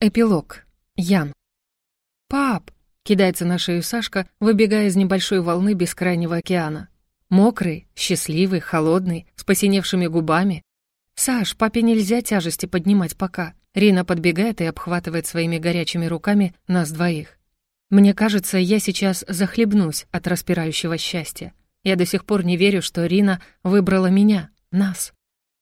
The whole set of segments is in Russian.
Эпилог. Ян. «Пап!» — кидается на шею Сашка, выбегая из небольшой волны бескрайнего океана. Мокрый, счастливый, холодный, с посиневшими губами. «Саш, папе нельзя тяжести поднимать пока». Рина подбегает и обхватывает своими горячими руками нас двоих. Мне кажется, я сейчас захлебнусь от распирающего счастья. Я до сих пор не верю, что Рина выбрала меня, нас.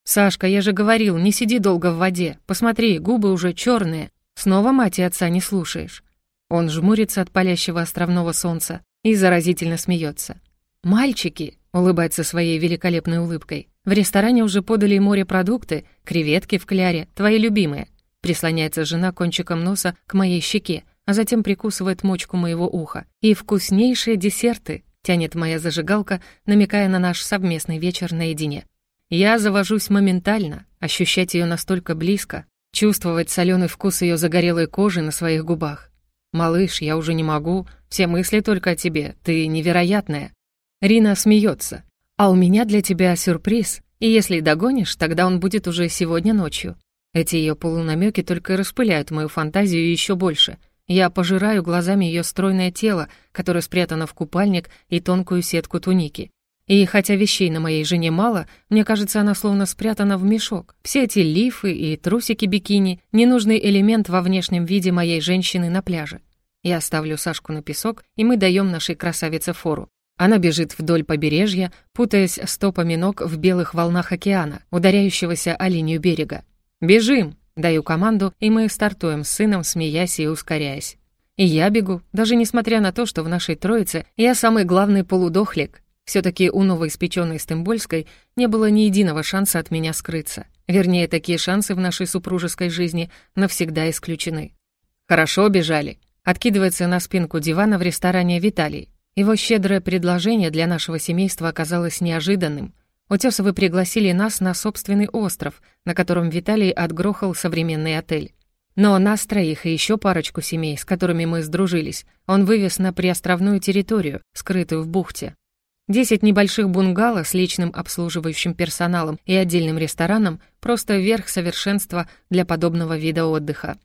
«Сашка, я же говорил, не сиди долго в воде. Посмотри, губы уже черные. Снова мать и отца не слушаешь. Он жмурится от палящего островного солнца и заразительно смеется. «Мальчики!» — улыбается своей великолепной улыбкой. «В ресторане уже подали морепродукты, креветки в кляре, твои любимые». Прислоняется жена кончиком носа к моей щеке, а затем прикусывает мочку моего уха. «И вкуснейшие десерты!» — тянет моя зажигалка, намекая на наш совместный вечер наедине. Я завожусь моментально, ощущать ее настолько близко, чувствовать соленый вкус ее загорелой кожи на своих губах. «Малыш, я уже не могу, все мысли только о тебе, ты невероятная». Рина смеется. «А у меня для тебя сюрприз, и если догонишь, тогда он будет уже сегодня ночью». Эти ее полунамеки только распыляют мою фантазию еще больше. Я пожираю глазами ее стройное тело, которое спрятано в купальник и тонкую сетку туники. И хотя вещей на моей жене мало, мне кажется, она словно спрятана в мешок. Все эти лифы и трусики-бикини — ненужный элемент во внешнем виде моей женщины на пляже. Я ставлю Сашку на песок, и мы даем нашей красавице фору. Она бежит вдоль побережья, путаясь стопами ног в белых волнах океана, ударяющегося о линию берега. «Бежим!» — даю команду, и мы стартуем с сыном, смеясь и ускоряясь. И я бегу, даже несмотря на то, что в нашей троице я самый главный полудохлик, все-таки у новоиспеченной Стымбольской не было ни единого шанса от меня скрыться. Вернее, такие шансы в нашей супружеской жизни навсегда исключены. «Хорошо бежали», — откидывается на спинку дивана в ресторане Виталий. Его щедрое предложение для нашего семейства оказалось неожиданным. Утесовы пригласили нас на собственный остров, на котором Виталий отгрохал современный отель. Но нас троих и еще парочку семей, с которыми мы сдружились, он вывез на приостровную территорию, скрытую в бухте. Десять небольших бунгало с личным обслуживающим персоналом и отдельным рестораном — просто верх совершенства для подобного вида отдыха.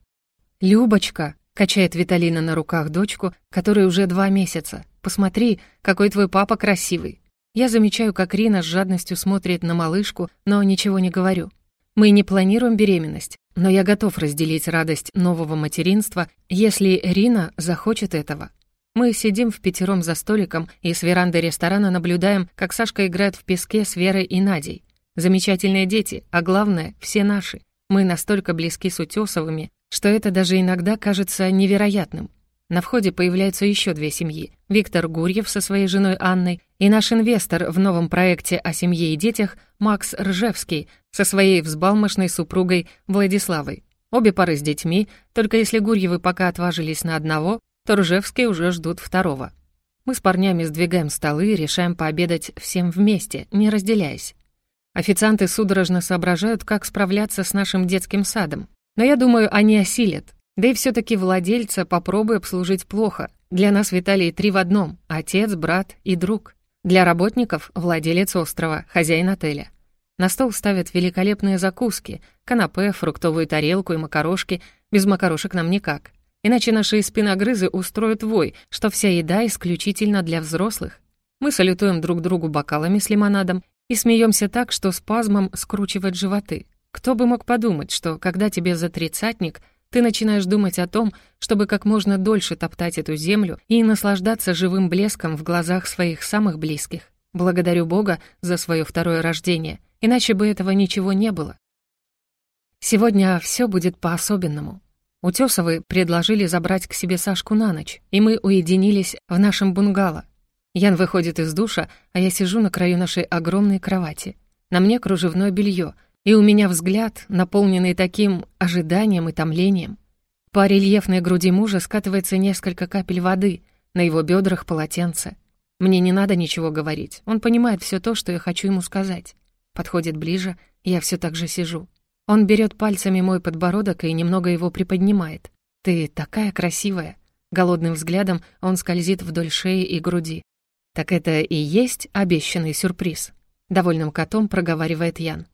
«Любочка!» — качает Виталина на руках дочку, которой уже два месяца. «Посмотри, какой твой папа красивый!» Я замечаю, как Рина с жадностью смотрит на малышку, но ничего не говорю. Мы не планируем беременность, но я готов разделить радость нового материнства, если Рина захочет этого. Мы сидим в пятером за столиком и с веранды ресторана наблюдаем, как Сашка играет в песке с Верой и Надей. Замечательные дети, а главное, все наши. Мы настолько близки с Утесовыми, что это даже иногда кажется невероятным. На входе появляются еще две семьи. Виктор Гурьев со своей женой Анной и наш инвестор в новом проекте о семье и детях Макс Ржевский со своей взбалмошной супругой Владиславой. Обе пары с детьми, только если Гурьевы пока отважились на одного, то Ржевские уже ждут второго. Мы с парнями сдвигаем столы и решаем пообедать всем вместе, не разделяясь. Официанты судорожно соображают, как справляться с нашим детским садом. Но я думаю, они осилят. Да и все таки владельца попробуй обслужить плохо. Для нас Виталий три в одном — отец, брат и друг. Для работников — владелец острова, хозяин отеля. На стол ставят великолепные закуски, канапе, фруктовую тарелку и макарошки. Без макарошек нам никак. Иначе наши спиногрызы устроят вой, что вся еда исключительно для взрослых. Мы салютуем друг другу бокалами с лимонадом и смеемся так, что спазмом скручивает животы. Кто бы мог подумать, что когда тебе за тридцатник, ты начинаешь думать о том, чтобы как можно дольше топтать эту землю и наслаждаться живым блеском в глазах своих самых близких. Благодарю Бога за свое второе рождение, иначе бы этого ничего не было. Сегодня все будет по-особенному. Утесовы предложили забрать к себе Сашку на ночь, и мы уединились в нашем бунгало. Ян выходит из душа, а я сижу на краю нашей огромной кровати. На мне кружевное белье, и у меня взгляд, наполненный таким ожиданием и томлением. По рельефной груди мужа скатывается несколько капель воды, на его бедрах полотенце. Мне не надо ничего говорить, он понимает все то, что я хочу ему сказать. Подходит ближе, я все так же сижу. Он берет пальцами мой подбородок и немного его приподнимает. «Ты такая красивая!» Голодным взглядом он скользит вдоль шеи и груди. «Так это и есть обещанный сюрприз?» Довольным котом проговаривает Ян.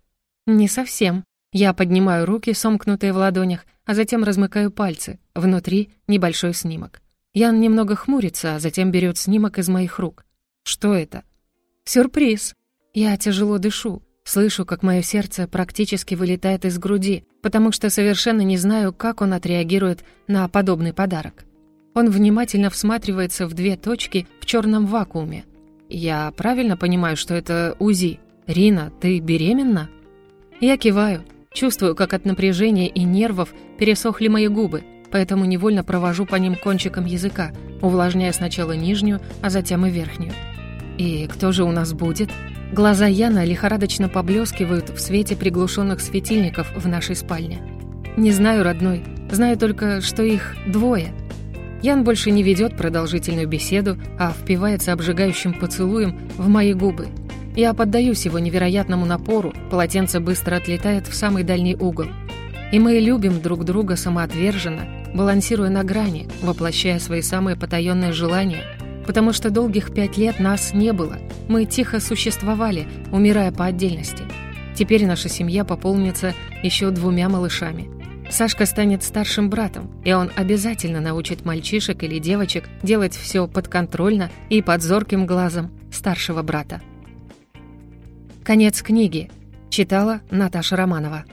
«Не совсем». Я поднимаю руки, сомкнутые в ладонях, а затем размыкаю пальцы. Внутри небольшой снимок. Ян немного хмурится, а затем берет снимок из моих рук. Что это? Сюрприз. Я тяжело дышу, слышу, как мое сердце практически вылетает из груди, потому что совершенно не знаю, как он отреагирует на подобный подарок. Он внимательно всматривается в две точки в черном вакууме. Я правильно понимаю, что это УЗИ? Рина, ты беременна? Я киваю, чувствую, как от напряжения и нервов пересохли мои губы, поэтому невольно провожу по ним кончиком языка, увлажняя сначала нижнюю, а затем и верхнюю. «И кто же у нас будет?» Глаза Яна лихорадочно поблескивают в свете приглушенных светильников в нашей спальне. «Не знаю, родной, знаю только, что их двое». Ян больше не ведет продолжительную беседу, а впивается обжигающим поцелуем в мои губы. Я поддаюсь его невероятному напору, полотенце быстро отлетает в самый дальний угол. И мы любим друг друга самоотверженно, балансируя на грани, воплощая свои самые потаенные желания – потому что долгих пять лет нас не было. Мы тихо существовали, умирая по отдельности. Теперь наша семья пополнится еще двумя малышами. Сашка станет старшим братом, и он обязательно научит мальчишек или девочек делать все подконтрольно и под зорким глазом старшего брата. Конец книги. Читала Наташа Романова.